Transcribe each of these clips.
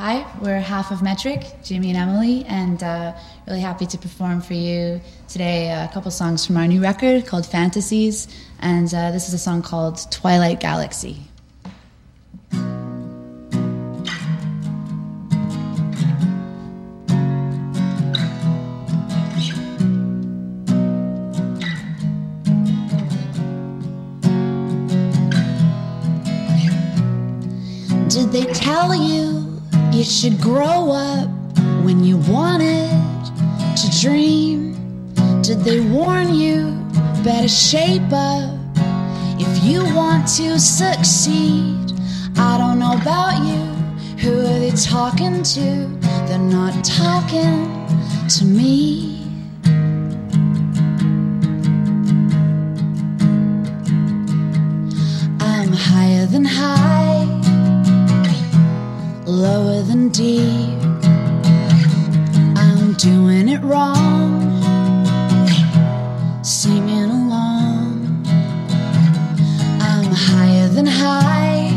Hi, we're half of Metric, Jimmy and Emily, and uh, really happy to perform for you today a couple songs from our new record called Fantasies, and uh, this is a song called Twilight Galaxy. Did they tell you you should grow up when you wanted to dream? Did they warn you better shape up if you want to succeed? I don't know about you. Who are they talking to? They're not talking to me. Deep. I'm doing it wrong, singing along. I'm higher than high,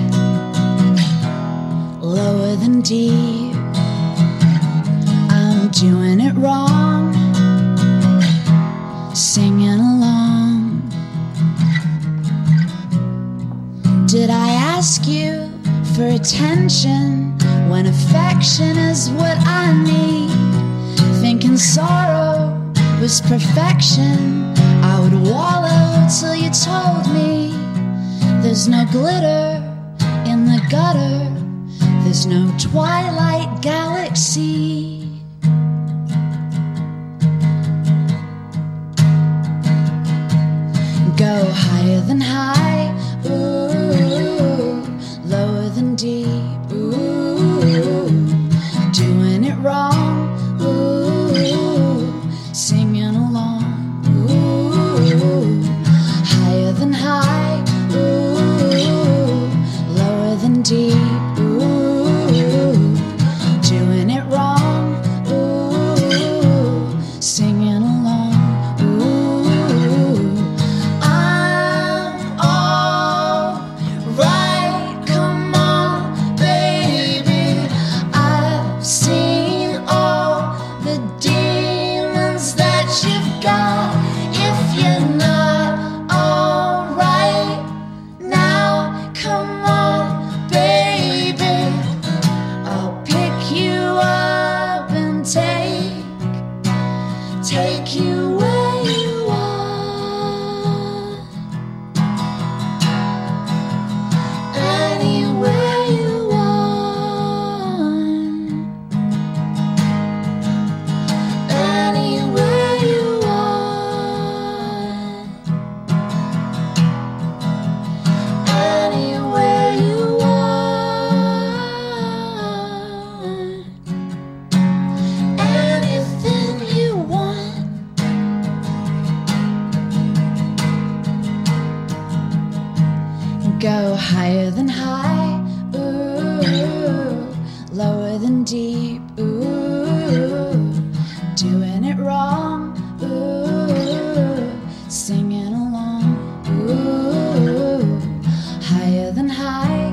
lower than deep. I'm doing it wrong, singing along. Did I ask you for attention when affection is what I need? Thinking sorrow was perfection, I would wallow till you told me there's no glitter in the gutter, there's no twilight galaxy. Go higher than high, now. Go higher than high, ooh, lower than deep, ooh, doing it wrong, ooh, singing along, ooh, higher than high,